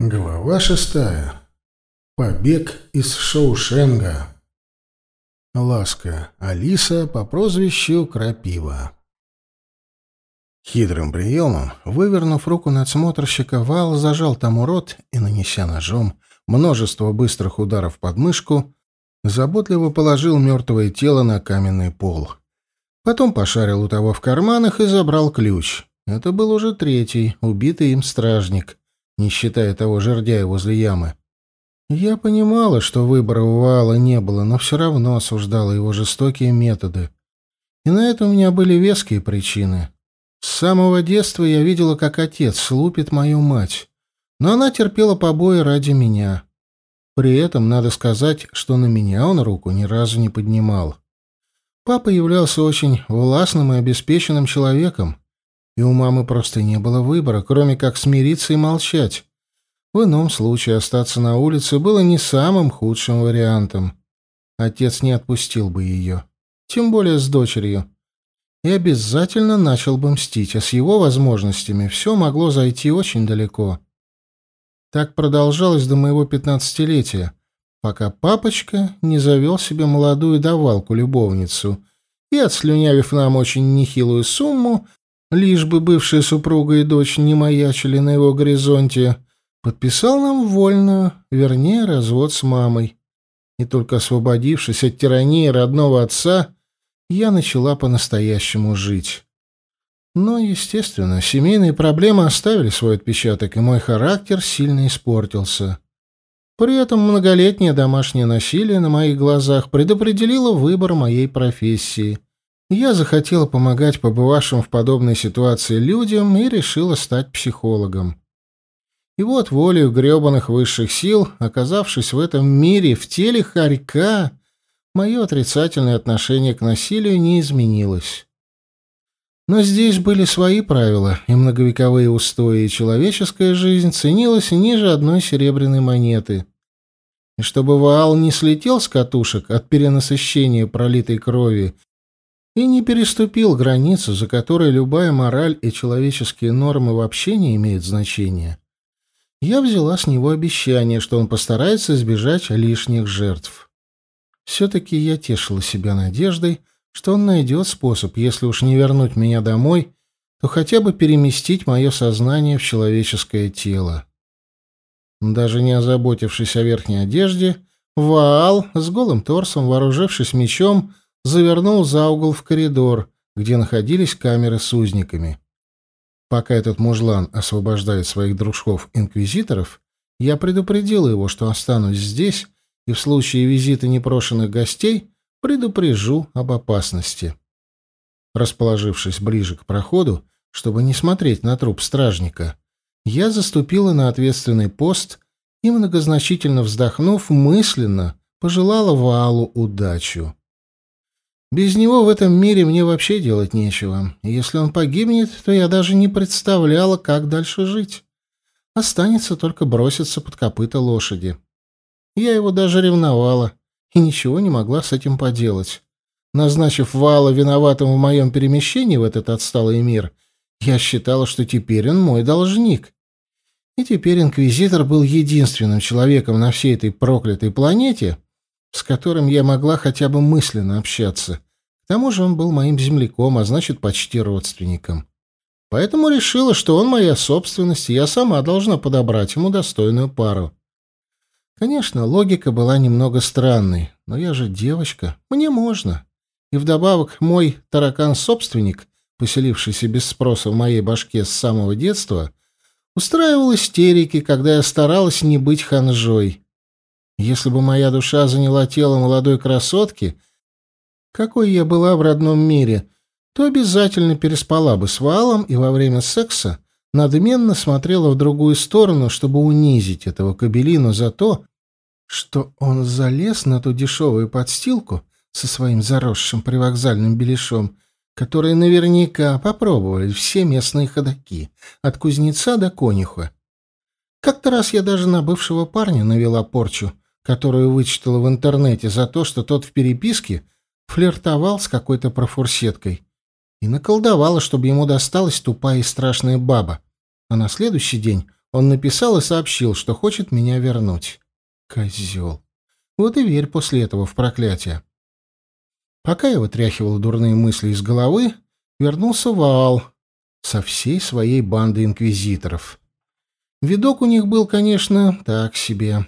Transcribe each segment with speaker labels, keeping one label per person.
Speaker 1: Глава шестая. Побег из Шоушенга. Ласка. Алиса по прозвищу Крапива. Хитрым приемом, вывернув руку надсмотрщика, Вал зажал тому рот и, нанеся ножом множество быстрых ударов под мышку, заботливо положил мертвое тело на каменный пол. Потом пошарил у того в карманах и забрал ключ. Это был уже третий, убитый им стражник — не считая того жердяя возле ямы. Я понимала, что выбора у Вала не было, но все равно осуждала его жестокие методы. И на это у меня были веские причины. С самого детства я видела, как отец лупит мою мать, но она терпела побои ради меня. При этом надо сказать, что на меня он руку ни разу не поднимал. Папа являлся очень властным и обеспеченным человеком, и у мамы просто не было выбора, кроме как смириться и молчать. В ином случае остаться на улице было не самым худшим вариантом. Отец не отпустил бы ее, тем более с дочерью, и обязательно начал бы мстить, а с его возможностями все могло зайти очень далеко. Так продолжалось до моего пятнадцатилетия, пока папочка не завел себе молодую давалку-любовницу и, отслюнявив нам очень нехилую сумму, лишь бы бывшая супруга и дочь не маячили на его горизонте, подписал нам вольную, вернее, развод с мамой. И только освободившись от тирании родного отца, я начала по-настоящему жить. Но, естественно, семейные проблемы оставили свой отпечаток, и мой характер сильно испортился. При этом многолетнее домашнее насилие на моих глазах предопределило выбор моей профессии — я захотела помогать побывавшим в подобной ситуации людям и решила стать психологом. И вот волею гребаных высших сил, оказавшись в этом мире в теле хорька, мое отрицательное отношение к насилию не изменилось. Но здесь были свои правила, и многовековые устои, и человеческая жизнь ценилась ниже одной серебряной монеты. И чтобы Ваал не слетел с катушек от перенасыщения пролитой крови и не переступил границу, за которой любая мораль и человеческие нормы вообще не имеют значения. Я взяла с него обещание, что он постарается избежать лишних жертв. Все-таки я тешила себя надеждой, что он найдет способ, если уж не вернуть меня домой, то хотя бы переместить мое сознание в человеческое тело. Даже не озаботившись о верхней одежде, Ваал с голым торсом, вооружившись мечом, завернул за угол в коридор, где находились камеры с узниками. Пока этот мужлан освобождает своих дружков-инквизиторов, я предупредил его, что останусь здесь и в случае визита непрошенных гостей предупрежу об опасности. Расположившись ближе к проходу, чтобы не смотреть на труп стражника, я заступила на ответственный пост и, многозначительно вздохнув, мысленно пожелала Валу удачу. Без него в этом мире мне вообще делать нечего. Если он погибнет, то я даже не представляла, как дальше жить. Останется только броситься под копыта лошади. Я его даже ревновала и ничего не могла с этим поделать. Назначив Вала виноватым в моем перемещении в этот отсталый мир, я считала, что теперь он мой должник. И теперь Инквизитор был единственным человеком на всей этой проклятой планете, с которым я могла хотя бы мысленно общаться. К тому же он был моим земляком, а значит, почти родственником. Поэтому решила, что он моя собственность, и я сама должна подобрать ему достойную пару. Конечно, логика была немного странной, но я же девочка, мне можно. И вдобавок мой таракан-собственник, поселившийся без спроса в моей башке с самого детства, устраивал истерики, когда я старалась не быть ханжой. Если бы моя душа заняла тело молодой красотки, какой я была в родном мире, то обязательно переспала бы с Валом и во время секса надменно смотрела в другую сторону, чтобы унизить этого кабелину за то, что он залез на ту дешевую подстилку со своим заросшим привокзальным беляшом, который наверняка попробовали все местные ходаки, от кузнеца до конюха. Как-то раз я даже на бывшего парня навела порчу, которую вычитала в интернете за то, что тот в переписке флиртовал с какой-то профурсеткой и наколдовала, чтобы ему досталась тупая и страшная баба. А на следующий день Он написал и сообщил, что хочет меня вернуть. Козел. Вот и верь после этого в проклятие. Пока я вытряхивал дурные мысли из головы, вернулся Ваал со всей своей бандой инквизиторов. Видок у них был, конечно, так себе.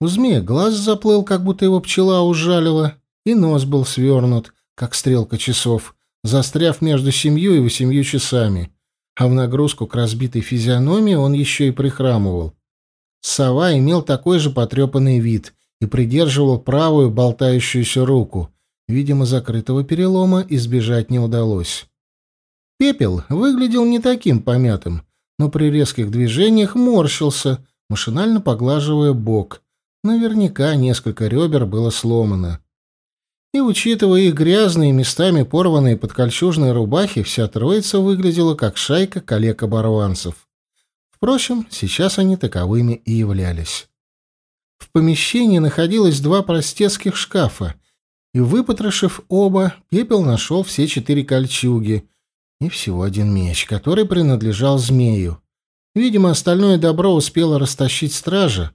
Speaker 1: У змея глаз заплыл, как будто его пчела ужалила, и нос был свернут, как стрелка часов, застряв между семью и восемью часами. А в нагрузку к разбитой физиономии он еще и прихрамывал. Сова имел такой же потрепанный вид и придерживал правую болтающуюся руку. Видимо, закрытого перелома избежать не удалось. Пепел выглядел не таким помятым, но при резких движениях морщился, машинально поглаживая бок. Наверняка несколько ребер было сломано. И, учитывая их грязные, местами порванные под кольчужные рубахи, вся троица выглядела как шайка коллег-оборванцев. Впрочем, сейчас они таковыми и являлись. В помещении находилось два простецких шкафа, и, выпотрошив оба, Пепел нашел все четыре кольчуги и всего один меч, который принадлежал змею. Видимо, остальное добро успело растащить стража,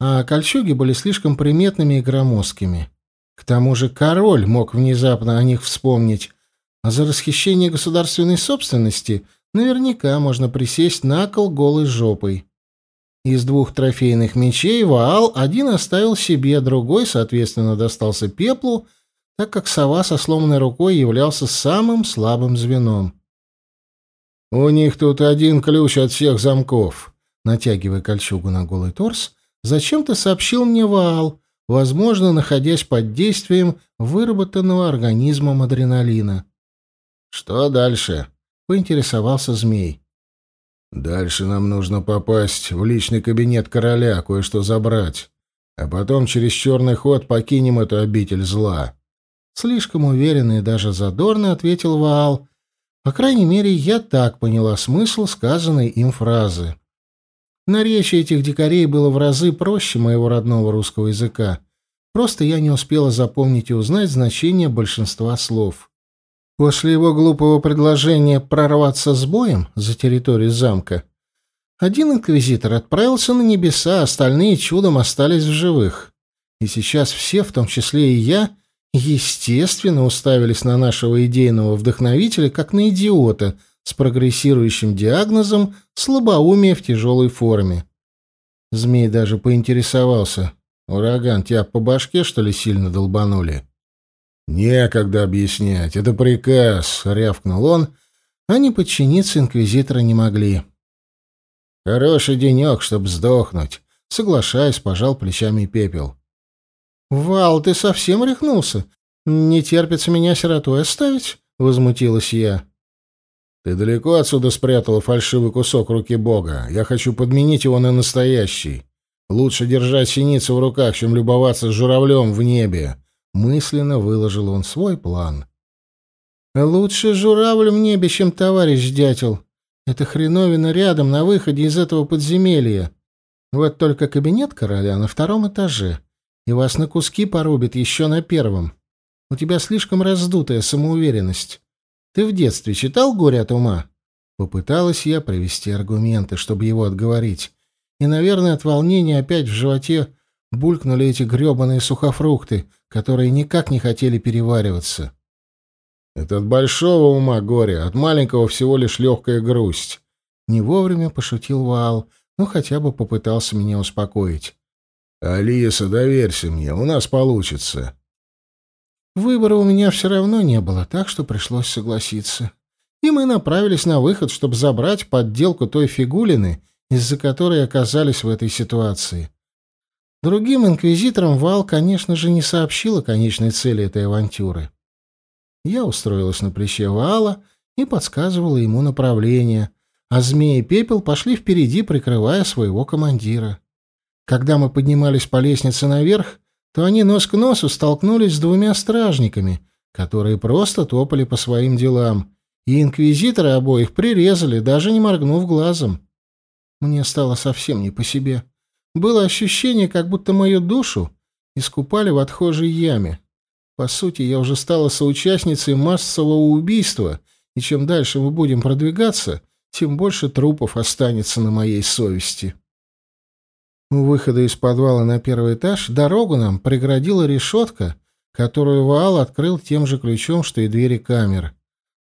Speaker 1: а кольчуги были слишком приметными и громоздкими. К тому же король мог внезапно о них вспомнить, а за расхищение государственной собственности наверняка можно присесть на кол голой жопой. Из двух трофейных мечей Ваал один оставил себе, другой, соответственно, достался пеплу, так как сова со сломанной рукой являлся самым слабым звеном. «У них тут один ключ от всех замков», — натягивая кольчугу на голый торс, зачем-то сообщил мне Ваал, возможно, находясь под действием выработанного организмом адреналина. «Что дальше?» — поинтересовался змей. Дальше нам нужно попасть в личный кабинет короля, кое-что забрать. А потом через черный ход покинем эту обитель зла. Слишком уверенно и даже задорно ответил Ваал. По крайней мере, я так поняла смысл сказанной им фразы. Наречие этих дикарей было в разы проще моего родного русского языка. Просто я не успела запомнить и узнать значение большинства слов. После его глупого предложения прорваться с боем за территорию замка, один инквизитор отправился на небеса, остальные чудом остались в живых. И сейчас все, в том числе и я, естественно, уставились на нашего идейного вдохновителя как на идиота с прогрессирующим диагнозом слабоумия в тяжелой форме. Змей даже поинтересовался. «Ураган, тебя по башке, что ли, сильно долбанули?» «Некогда объяснять, это приказ», — рявкнул он, не подчиниться инквизитора не могли. «Хороший денек, чтоб сдохнуть», — соглашаясь, пожал плечами пепел. «Вал, ты совсем рехнулся? Не терпится меня сиротой оставить?» — возмутилась я. «Ты далеко отсюда спрятала фальшивый кусок руки Бога. Я хочу подменить его на настоящий. Лучше держать синицу в руках, чем любоваться журавлем в небе», Мысленно выложил он свой план. «Лучше журавль в небе, чем товарищ дятел. Это хреновина рядом, на выходе из этого подземелья. Вот только кабинет короля на втором этаже, и вас на куски порубит еще на первом. У тебя слишком раздутая самоуверенность. Ты в детстве читал «Горе от ума»?» Попыталась я привести аргументы, чтобы его отговорить. И, наверное, от волнения опять в животе булькнули эти грёбаные сухофрукты, которые никак не хотели перевариваться. «Это от большого ума горе, от маленького всего лишь легкая грусть». Не вовремя пошутил Ваал, но хотя бы попытался меня успокоить. «Алиса, доверься мне, у нас получится». Выбора у меня все равно не было, так что пришлось согласиться. И мы направились на выход, чтобы забрать подделку той фигулины, из-за которой оказались в этой ситуации. Другим инквизиторам Вал, конечно же, не сообщил о конечной цели этой авантюры. Я устроилась на плече Вала и подсказывала ему направление, а змеи и пепел пошли впереди, прикрывая своего командира. Когда мы поднимались по лестнице наверх, то они нос к носу столкнулись с двумя стражниками, которые просто топали по своим делам, и инквизиторы обоих прирезали, даже не моргнув глазом. Мне стало совсем не по себе. Было ощущение, как будто мою душу искупали в отхожей яме. По сути, я уже стала соучастницей массового убийства, и чем дальше мы будем продвигаться, тем больше трупов останется на моей совести. У выхода из подвала на первый этаж дорогу нам преградила решетка, которую Ваал открыл тем же ключом, что и двери камер.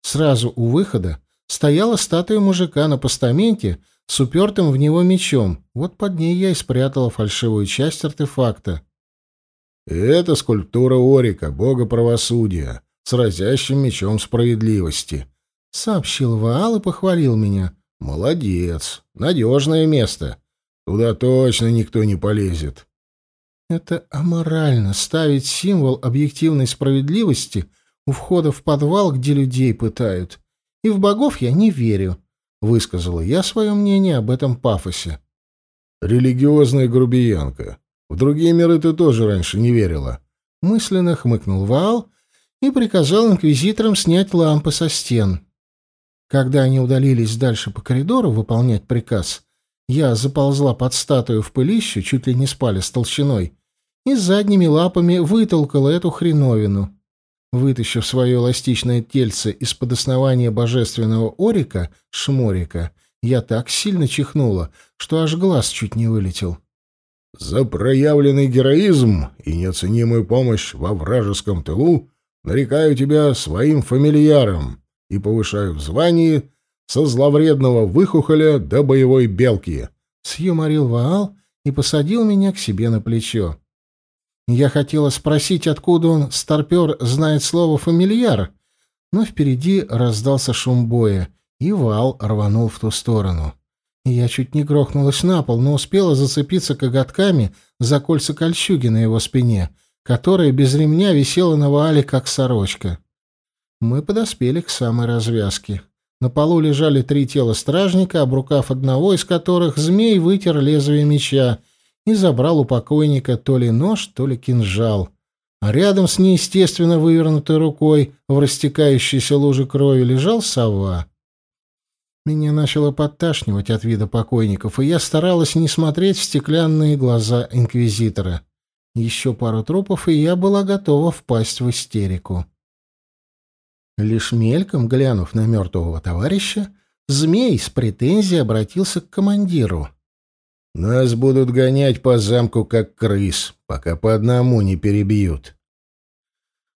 Speaker 1: Сразу у выхода стояла статуя мужика на постаменте с упертым в него мечом. Вот под ней я и спрятала фальшивую часть артефакта.
Speaker 2: «Это скульптура Орика, бога правосудия, с разящим мечом справедливости», — сообщил Ваал и похвалил меня. «Молодец, надежное место. Туда точно никто не полезет».
Speaker 1: Это аморально ставить символ объективной справедливости у входа в подвал, где людей пытают. И в богов я не верю, — высказала я свое мнение об этом пафосе.
Speaker 2: «Религиозная грубиянка. В другие миры ты тоже раньше не верила».
Speaker 1: Мысленно хмыкнул Ваал и приказал инквизиторам снять лампы со стен. Когда они удалились дальше по коридору выполнять приказ, я заползла под статую в пылищу, чуть ли не спали с толщиной, и задними лапами вытолкала эту хреновину. Вытащив свое эластичное тельце из-под основания божественного орика, шморика, я так сильно чихнула, что аж глаз чуть не вылетел.
Speaker 2: «За проявленный героизм и неоценимую помощь во вражеском тылу нарекаю тебя своим фамильяром и повышаю в звании со зловредного выхухоля до боевой белки», —
Speaker 1: сюморил Ваал и посадил меня к себе на плечо. Я хотела спросить, откуда он, старпер, знает слово «фамильяр», но впереди раздался шум боя, и вал рванул в ту сторону. Я чуть не грохнулась на пол, но успела зацепиться коготками за кольца кольчуги на его спине, которая без ремня висела на вале, как сорочка. Мы подоспели к самой развязке. На полу лежали три тела стражника, обрукав одного из которых змей вытер лезвие меча — и забрал у покойника то ли нож, то ли кинжал. А рядом с неестественно вывернутой рукой в растекающейся луже крови лежал сова. Меня начало подташнивать от вида покойников, и я старалась не смотреть в стеклянные глаза инквизитора. Еще пару трупов, и я была готова впасть в истерику. Лишь мельком глянув на мертвого товарища, змей с претензией обратился к командиру.
Speaker 2: Нас будут гонять по замку, как крыс, пока по одному не перебьют.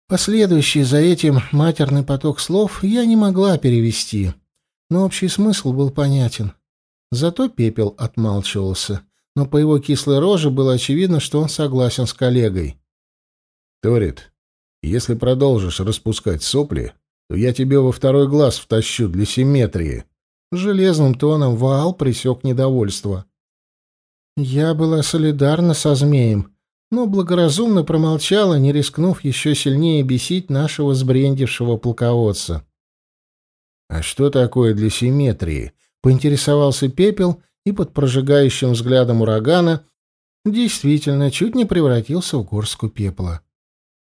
Speaker 1: Последующий за этим матерный поток слов я не могла перевести, но общий смысл был понятен. Зато пепел отмалчивался, но по его кислой роже было очевидно, что он согласен с коллегой.
Speaker 2: «Торит, если продолжишь распускать сопли, то я тебе во второй глаз втащу для симметрии».
Speaker 1: Железным тоном Ваал присек недовольство. Я была солидарна со змеем, но благоразумно промолчала, не рискнув еще сильнее бесить нашего сбрендившего полководца.
Speaker 2: «А что такое для симметрии?»
Speaker 1: — поинтересовался Пепел и под прожигающим взглядом урагана действительно чуть не превратился в горстку пепла.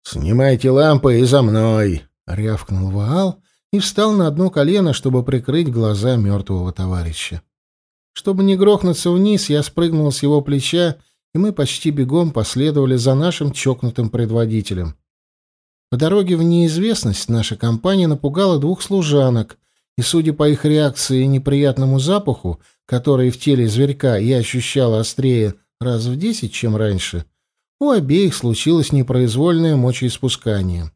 Speaker 2: «Снимайте лампы и за мной!»
Speaker 1: — рявкнул Ваал и встал на одно колено, чтобы прикрыть глаза мертвого товарища. Чтобы не грохнуться вниз, я спрыгнул с его плеча, и мы почти бегом последовали за нашим чокнутым предводителем. По дороге в неизвестность наша компания напугала двух служанок, и, судя по их реакции и неприятному запаху, который в теле зверька я ощущала острее раз в десять, чем раньше, у обеих случилось непроизвольное мочеиспускание.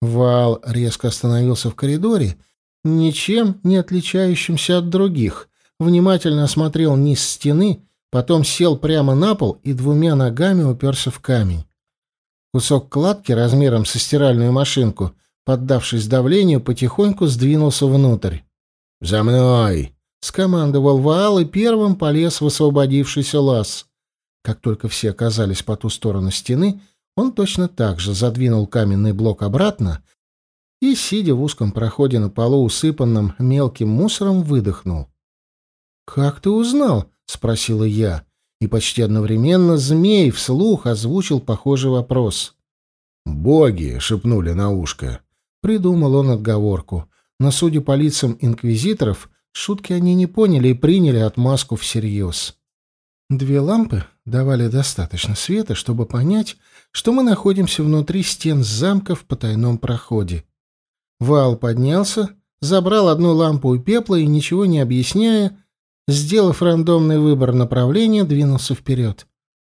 Speaker 1: Вал резко остановился в коридоре, ничем не отличающимся от других, внимательно осмотрел низ стены, потом сел прямо на пол и двумя ногами уперся в камень. Кусок кладки размером со стиральную машинку, поддавшись давлению, потихоньку сдвинулся внутрь.
Speaker 2: «За мной!»
Speaker 1: — скомандовал Ваал и первым полез в освободившийся лаз. Как только все оказались по ту сторону стены, он точно так же задвинул каменный блок обратно и, сидя в узком проходе на полу, усыпанном мелким мусором, выдохнул. «Как ты узнал?» — спросила я. И почти одновременно змей вслух озвучил похожий вопрос.
Speaker 2: «Боги!» — шепнули на ушко.
Speaker 1: Придумал он отговорку. Но, судя по лицам инквизиторов, шутки они не поняли и приняли отмазку всерьез. Две лампы давали достаточно света, чтобы понять, что мы находимся внутри стен замка в потайном проходе. Вал поднялся, забрал одну лампу у пепла и, ничего не объясняя, сделав рандомный выбор направления, двинулся вперед.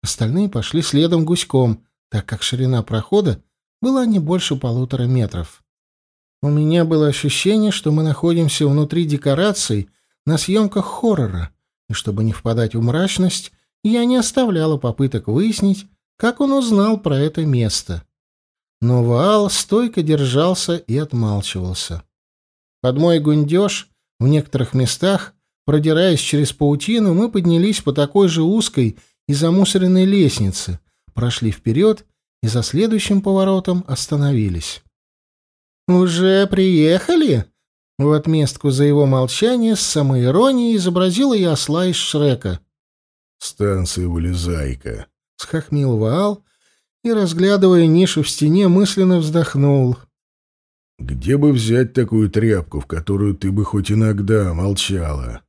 Speaker 1: Остальные пошли следом гуськом, так как ширина прохода была не больше полутора метров. У меня было ощущение, что мы находимся внутри декораций на съемках хоррора, и чтобы не впадать в мрачность, я не оставляла попыток выяснить, как он узнал про это место. Но Ваал стойко держался и отмалчивался. Под мой гундеж в некоторых местах, продираясь через паутину, мы поднялись по такой же узкой и замусоренной лестнице, прошли вперед и за следующим поворотом остановились. «Уже приехали?» В отместку за его молчание с самоиронией изобразила я осла из Шрека.
Speaker 2: «Станция вылезайка», —
Speaker 1: схохмил Ваал и, разглядывая нишу в стене, мысленно вздохнул.
Speaker 2: «Где бы взять такую тряпку, в которую ты бы хоть иногда молчала?»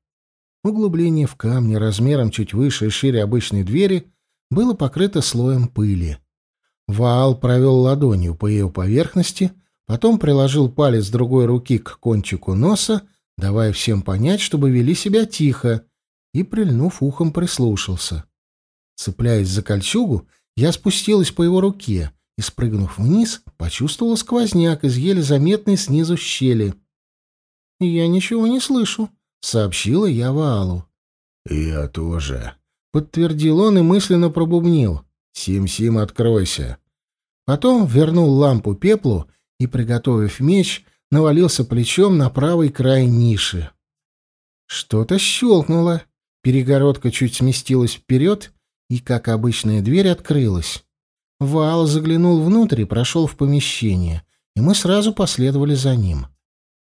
Speaker 1: Углубление в камне размером чуть выше и шире обычной двери было покрыто слоем пыли. Ваал провел ладонью по ее поверхности, потом приложил палец другой руки к кончику носа, давая всем понять, чтобы вели себя тихо, и, прильнув ухом, прислушался. Цепляясь за кольчугу, я спустилась по его руке и, спрыгнув вниз, почувствовала сквозняк из еле заметной снизу щели. «Я ничего не слышу», — сообщила я Ваалу.
Speaker 2: «Я тоже», —
Speaker 1: подтвердил он и мысленно пробубнил. «Сим-Сим, откройся». Потом вернул лампу пеплу и, приготовив меч, навалился плечом на правый край ниши. Что-то щелкнуло. Перегородка чуть сместилась вперед, и, как обычная дверь, открылась. Вал заглянул внутрь и прошел в помещение, и мы сразу последовали за ним.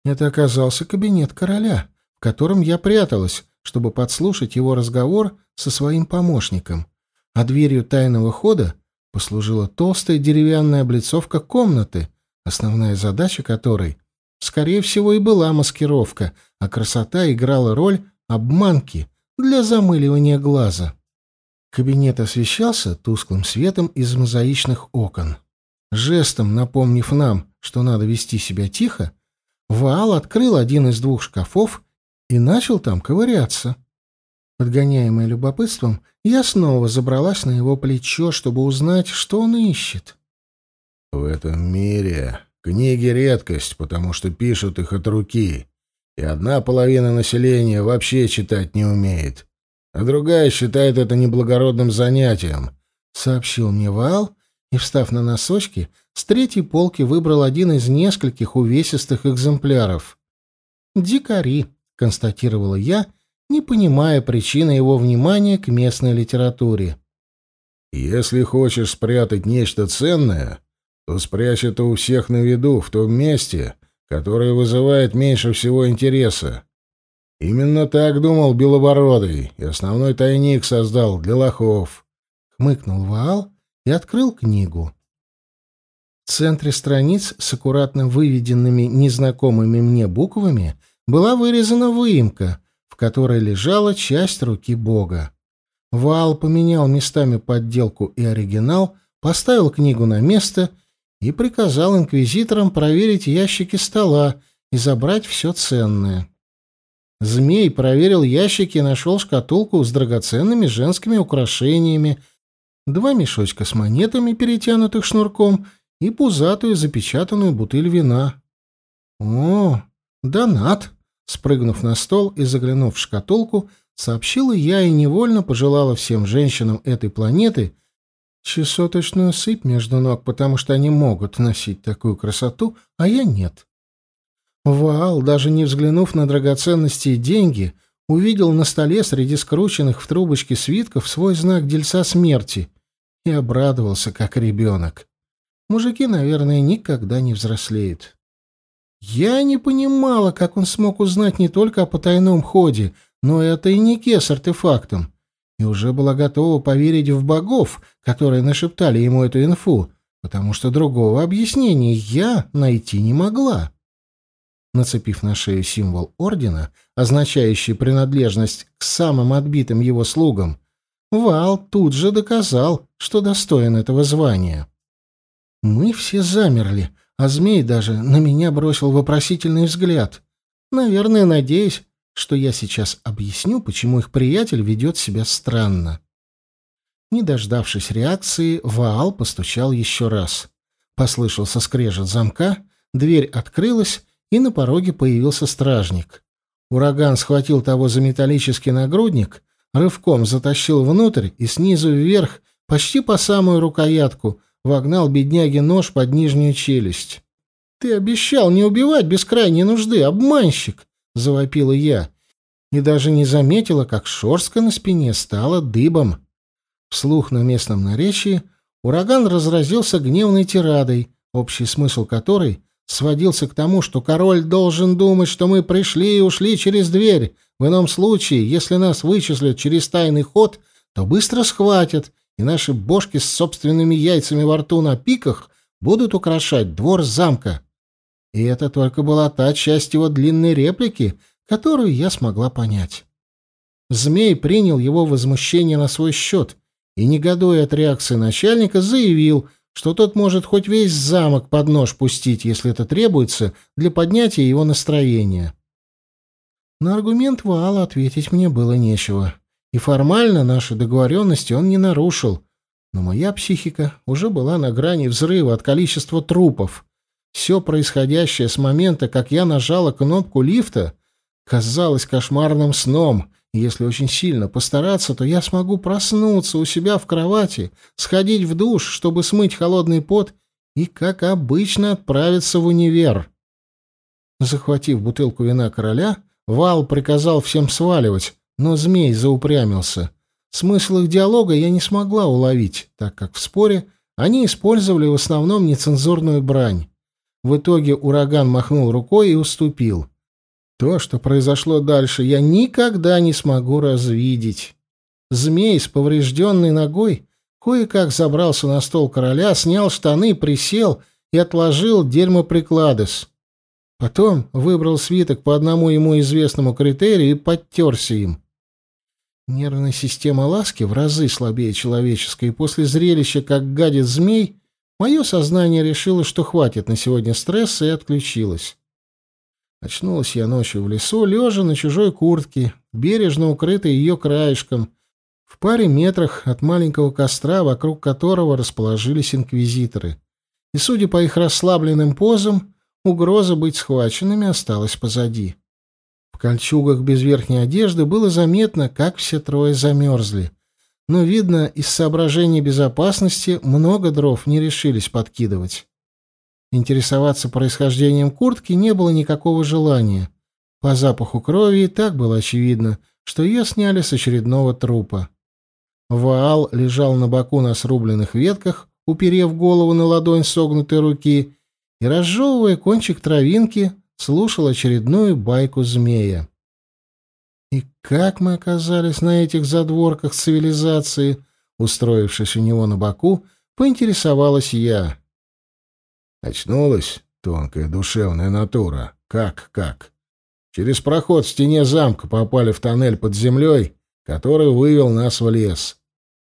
Speaker 1: Это оказался кабинет короля, в котором я пряталась, чтобы подслушать его разговор со своим помощником, а дверью тайного хода послужила толстая деревянная облицовка комнаты, основная задача которой, скорее всего, и была маскировка, а красота играла роль обманки для замыливания глаза. Кабинет освещался тусклым светом из мозаичных окон. Жестом напомнив нам, что надо вести себя тихо, Ваал открыл один из двух шкафов и начал там ковыряться. Подгоняемая любопытством, я снова забралась на его плечо, чтобы узнать, что он ищет.
Speaker 2: «В этом мире книги — редкость, потому что пишут их от руки, и одна половина населения вообще читать не умеет а другая считает это неблагородным занятием», — сообщил мне Вал и, встав на носочки, с третьей полки выбрал один из нескольких увесистых экземпляров. «Дикари», — констатировала я, не понимая причины его внимания к местной литературе. «Если хочешь спрятать нечто ценное, то спрячь это у всех на виду, в том месте, которое вызывает меньше всего интереса. Именно так думал Белобородый, и основной тайник создал для лохов.
Speaker 1: Хмыкнул Ваал и открыл книгу. В центре страниц с аккуратно выведенными незнакомыми мне буквами была вырезана выемка, в которой лежала часть руки Бога. Ваал поменял местами подделку и оригинал, поставил книгу на место и приказал инквизиторам проверить ящики стола и забрать все ценное. Змей проверил ящики и нашел шкатулку с драгоценными женскими украшениями, два мешочка с монетами, перетянутых шнурком, и пузатую запечатанную бутыль вина. «О, донат!» Спрыгнув на стол и заглянув в шкатулку, сообщила я и невольно пожелала всем женщинам этой планеты чесоточную сыпь между ног, потому что они могут носить такую красоту, а я нет. Ваал, даже не взглянув на драгоценности и деньги, увидел на столе среди скрученных в трубочке свитков свой знак дельца смерти и обрадовался, как ребенок. Мужики, наверное, никогда не взрослеют. Я не понимала, как он смог узнать не только о потайном ходе, но и о тайнике с артефактом, и уже была готова поверить в богов, которые нашептали ему эту инфу, потому что другого объяснения я найти не могла. Нацепив на шею символ ордена, означающий принадлежность к самым отбитым его слугам, Вал тут же доказал, что достоин этого звания. Мы все замерли, а змей даже на меня бросил вопросительный взгляд. наверное, надеясь, что я сейчас объясню, почему их приятель ведет себя странно. Не дождавшись реакции, Ваал постучал еще раз. Послышался скрежет замка, дверь открылась, и на пороге появился стражник. Ураган схватил того за металлический нагрудник, рывком затащил внутрь и снизу вверх, почти по самую рукоятку, вогнал бедняге нож под нижнюю челюсть. «Ты обещал не убивать без крайней нужды, обманщик!» — завопила я. И даже не заметила, как шорстка на спине стала дыбом. Вслух на местном наречии ураган разразился гневной тирадой, общий смысл которой сводился к тому, что король должен думать, что мы пришли и ушли через дверь. В ином случае, если нас вычислят через тайный ход, то быстро схватят, и наши бошки с собственными яйцами во рту на пиках будут украшать двор замка. И это только была та часть его длинной реплики, которую я смогла понять. Змей принял его возмущение на свой счет и, негодуя от реакции начальника, заявил, что тот может хоть весь замок под нож пустить, если это требуется, для поднятия его настроения. На аргумент Ваала ответить мне было нечего. И формально наши договоренности он не нарушил. Но моя психика уже была на грани взрыва от количества трупов. Все происходящее с момента, как я нажала кнопку лифта, казалось кошмарным сном, если очень сильно постараться, то я смогу проснуться у себя в кровати, сходить в душ, чтобы смыть холодный пот, и, как обычно, отправиться в универ. Захватив бутылку вина короля, Вал приказал всем сваливать, но змей заупрямился. Смысл их диалога я не смогла уловить, так как в споре они использовали в основном нецензурную брань. В итоге ураган махнул рукой и уступил. То, что произошло дальше, я никогда не смогу развидеть. Змей с поврежденной ногой кое-как забрался на стол короля, снял штаны, присел и отложил дерьмоприкладыс. Потом выбрал свиток по одному ему известному критерию и подтерся им. Нервная система ласки в разы слабее человеческой, и после зрелища, как гадит змей, мое сознание решило, что хватит на сегодня стресса и отключилось. Очнулась я ночью в лесу, лежа на чужой куртке, бережно укрытой ее краешком, в паре метрах от маленького костра, вокруг которого расположились инквизиторы. И, судя по их расслабленным позам, угроза быть схваченными осталась позади. В кольчугах без верхней одежды было заметно, как все трое замерзли. Но, видно, из соображений безопасности много дров не решились подкидывать. Интересоваться происхождением куртки не было никакого желания. По запаху крови и так было очевидно, что ее сняли с очередного трупа. Ваал лежал на боку на срубленных ветках, уперев голову на ладонь согнутой руки и, разжевывая кончик травинки, слушал очередную байку змея. И как мы оказались на этих задворках цивилизации, устроившись у него на боку, поинтересовалась я. Очнулась тонкая душевная натура. Как, как? Через проход в стене замка попали в тоннель под землей, который вывел нас в лес.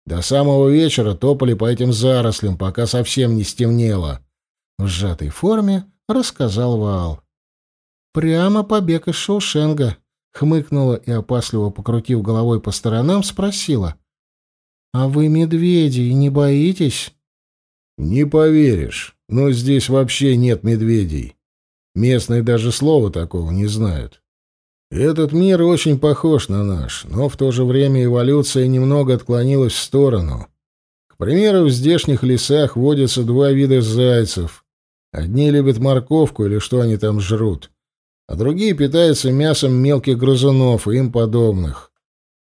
Speaker 1: До самого вечера топали по этим зарослям, пока совсем не стемнело. В сжатой форме рассказал Ваал. «Прямо побег из Шоушенга», — хмыкнула и, опасливо покрутив головой по сторонам, спросила. «А вы медведей не боитесь?» «Не поверишь, но здесь вообще нет медведей. Местные даже слова такого не знают. Этот мир очень похож на наш, но в то же время эволюция немного отклонилась в сторону. К примеру, в здешних лесах водятся два вида зайцев. Одни любят морковку или что они там жрут, а другие питаются мясом мелких грызунов и им подобных.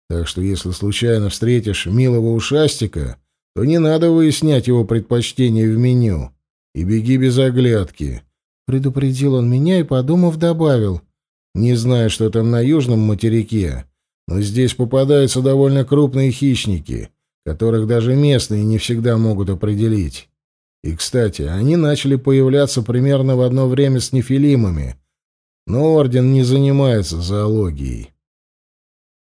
Speaker 1: Так что если случайно встретишь милого ушастика, то не надо выяснять его предпочтения в меню. И беги без оглядки. Предупредил он меня и, подумав, добавил. Не знаю, что там на южном материке, но здесь попадаются довольно крупные хищники, которых даже местные не всегда могут определить. И, кстати, они начали появляться примерно в одно время с нефилимами, но Орден не занимается зоологией.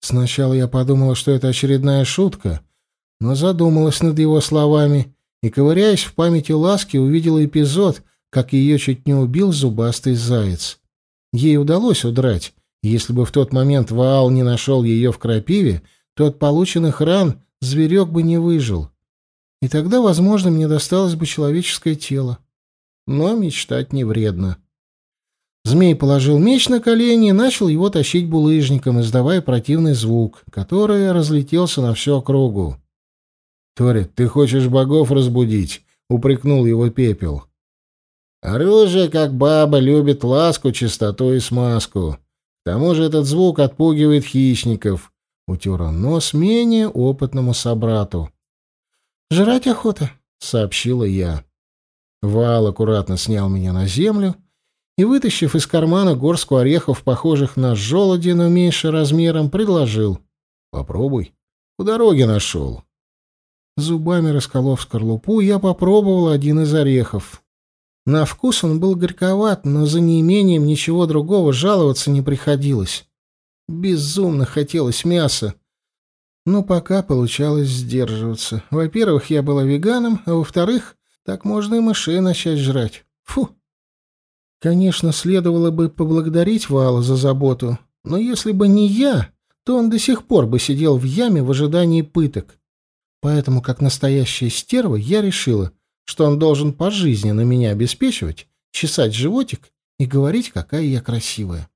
Speaker 1: Сначала я подумала, что это очередная шутка, но задумалась над его словами и, ковыряясь в памяти Ласки, увидела эпизод, как ее чуть не убил зубастый заяц. Ей удалось удрать. Если бы в тот момент Ваал не нашел ее в крапиве, то от полученных ран зверек бы не выжил. И тогда, возможно, мне досталось бы человеческое тело. Но мечтать не вредно. Змей положил меч на колени и начал его тащить булыжником, издавая противный звук, который разлетелся на всю округу. «Тори, ты хочешь богов разбудить?» — упрекнул его пепел. «Оружие, как баба, любит ласку, чистоту и смазку. К тому же этот звук отпугивает хищников», — утер он нос менее опытному собрату. «Жрать охота», — сообщила я. Вал аккуратно снял меня на землю и, вытащив из кармана горстку орехов, похожих на желуди, но меньше размером, предложил. «Попробуй. По дороге нашел». Зубами расколов скорлупу, я попробовал один из орехов. На вкус он был горьковат, но за неимением ничего другого жаловаться не приходилось. Безумно хотелось мяса. Но пока получалось сдерживаться. Во-первых, я была веганом, а во-вторых, так можно и мышей начать жрать. Фу! Конечно, следовало бы поблагодарить Вала за заботу, но если бы не я, то он до сих пор бы сидел в яме в ожидании пыток. Поэтому, как настоящая стерва, я решила, что он должен пожизненно меня обеспечивать, чесать животик и говорить, какая я красивая.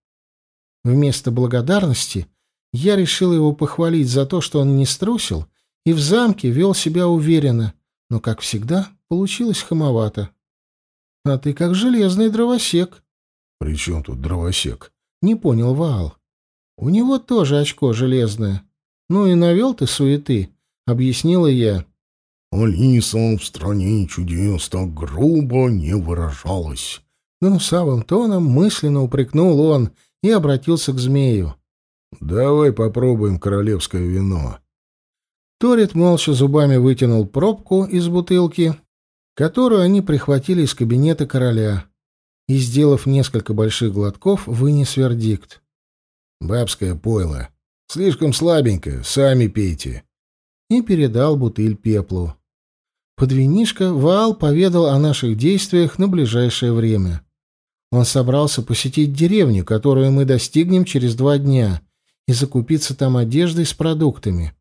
Speaker 1: Вместо благодарности я решил его похвалить за то, что он не струсил и в замке вел себя уверенно, но, как всегда, получилось хамовато. — А ты как железный дровосек.
Speaker 2: — При чем тут дровосек?
Speaker 1: — не понял Ваал. — У него тоже очко железное. Ну и навел ты суеты, — объяснила я.
Speaker 2: — Алиса в стране чудес так грубо не выражалась.
Speaker 1: Гнусавым тоном мысленно упрекнул он и обратился к змею.
Speaker 2: Давай попробуем королевское вино.
Speaker 1: Торит молча зубами вытянул пробку из бутылки, которую они прихватили из кабинета короля, и, сделав несколько больших глотков, вынес вердикт.
Speaker 2: «Бабское пойло. Слишком слабенькое. Сами пейте».
Speaker 1: И передал бутыль пеплу. Под винишко Ваал поведал о наших действиях на ближайшее время. Он собрался посетить деревню, которую мы достигнем через два дня, и закупиться там одеждой с продуктами.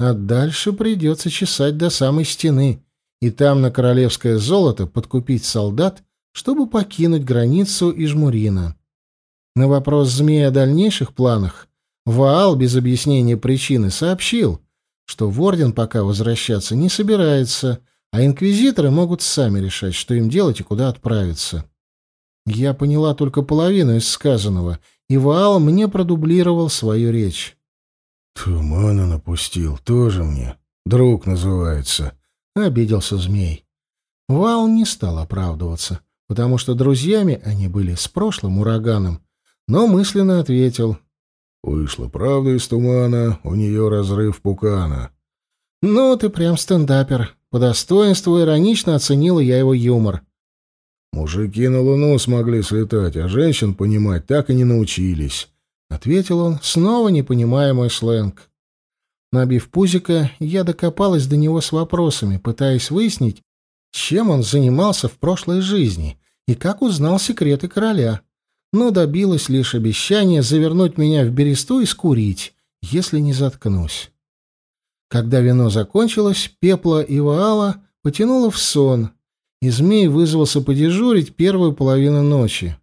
Speaker 1: А дальше придется чесать до самой стены, и там на королевское золото подкупить солдат, чтобы покинуть границу Ижмурина. На вопрос змея о дальнейших планах Ваал без объяснения причины сообщил, что в Орден пока возвращаться не собирается, а инквизиторы могут сами решать, что им делать и куда отправиться. Я поняла только половину из сказанного и Ваал мне продублировал свою речь.
Speaker 2: «Тумана напустил, тоже мне. Друг называется», — обиделся змей.
Speaker 1: Ваал не стал оправдываться, потому что друзьями они были с прошлым ураганом, но мысленно ответил.
Speaker 2: «Вышла правда из тумана, у нее разрыв пукана».
Speaker 1: «Ну, ты прям стендапер. По достоинству иронично оценила я его юмор.
Speaker 2: Мужики на Луну смогли слетать, а женщин понимать так и не научились, — ответил он, снова не понимая мой сленг. Набив пузика, я докопалась до него с вопросами, пытаясь выяснить, чем он занимался в прошлой жизни и как узнал секреты короля, но добилась лишь обещания завернуть меня в бересту и скурить, если не заткнусь. Когда вино закончилось, пепла и ваала потянуло в сон, и змей вызвался подежурить первую половину ночи.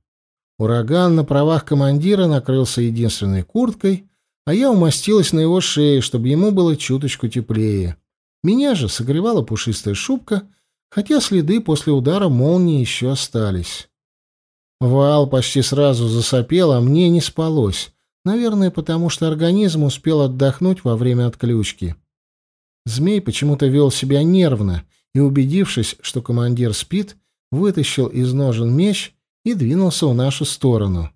Speaker 2: Ураган на правах командира накрылся единственной курткой, а я умостилась на его шее, чтобы ему было чуточку теплее. Меня же согревала пушистая шубка, хотя следы после удара молнии еще остались. Вал почти сразу засопел, а мне не спалось. Наверное, потому что организм успел отдохнуть во время отключки. Змей почему-то вел себя нервно и, убедившись, что командир спит, вытащил из ножен меч и двинулся в нашу сторону.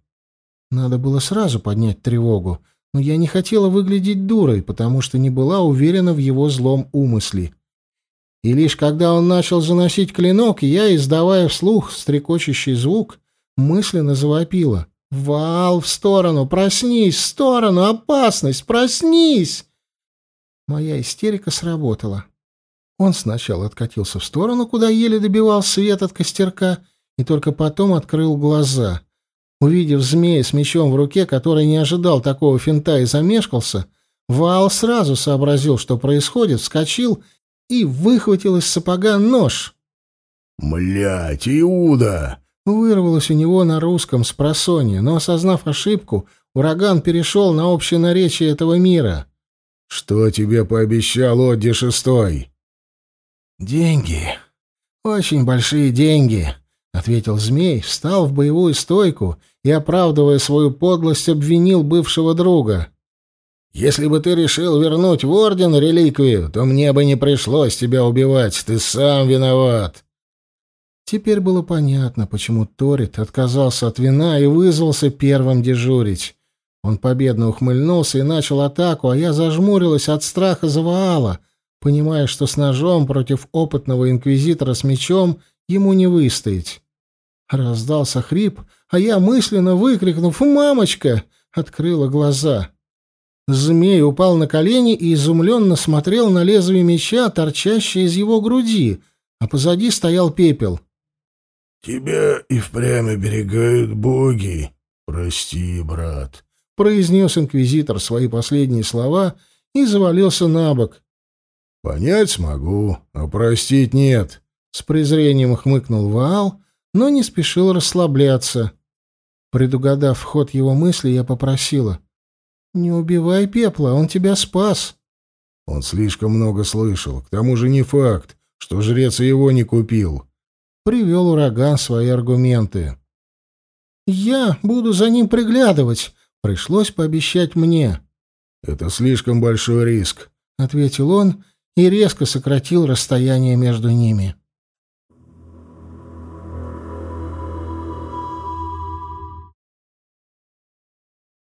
Speaker 2: Надо было сразу поднять тревогу, но я не хотела выглядеть дурой, потому что не была уверена в его злом умысле. И лишь когда он начал заносить клинок, я, издавая вслух стрекочущий звук, мысленно завопила. «Вал в сторону! Проснись! В сторону! Опасность! Проснись!» Моя истерика сработала. Он сначала откатился в сторону, куда еле добивал свет от костерка, и только потом открыл глаза.
Speaker 1: Увидев змея с мечом в руке, который не ожидал такого финта и замешкался, Ваал сразу сообразил, что происходит, вскочил и выхватил из сапога нож.
Speaker 2: «Млядь, Иуда!»
Speaker 1: Вырвалось у него на русском с просонья, но, осознав ошибку, ураган перешел на общее наречие этого мира.
Speaker 2: «Что тебе пообещал Одди Шестой?»
Speaker 1: «Деньги. Очень большие деньги», — ответил змей, встал в боевую стойку и, оправдывая свою подлость, обвинил бывшего друга. «Если бы ты решил вернуть в Орден реликвию, то мне бы не пришлось тебя убивать, ты сам виноват». Теперь было понятно, почему Торит отказался от вина и вызвался первым дежурить. Он победно ухмыльнулся и начал атаку, а я зажмурилась от страха за Ваала, понимая, что с ножом против опытного инквизитора с мечом ему не выстоять. Раздался хрип, а я, мысленно выкрикнув «Мамочка!», открыла глаза. Змей упал на колени и изумленно смотрел на лезвие меча, торчащее из его груди, а позади стоял пепел —
Speaker 2: «Тебя и впрямь оберегают боги. Прости, брат», —
Speaker 1: произнес инквизитор свои последние слова и завалился на бок.
Speaker 2: «Понять смогу, а простить нет», — с презрением хмыкнул Ваал, но не спешил расслабляться.
Speaker 1: Предугадав ход его мысли, я попросила. «Не убивай пепла, он тебя спас».
Speaker 2: Он слишком много слышал. К тому же не факт, что жрец его не купил
Speaker 1: привел ураган свои аргументы. «Я буду за ним приглядывать», — пришлось пообещать мне.
Speaker 2: «Это слишком большой риск», —
Speaker 1: ответил он и резко сократил расстояние между ними.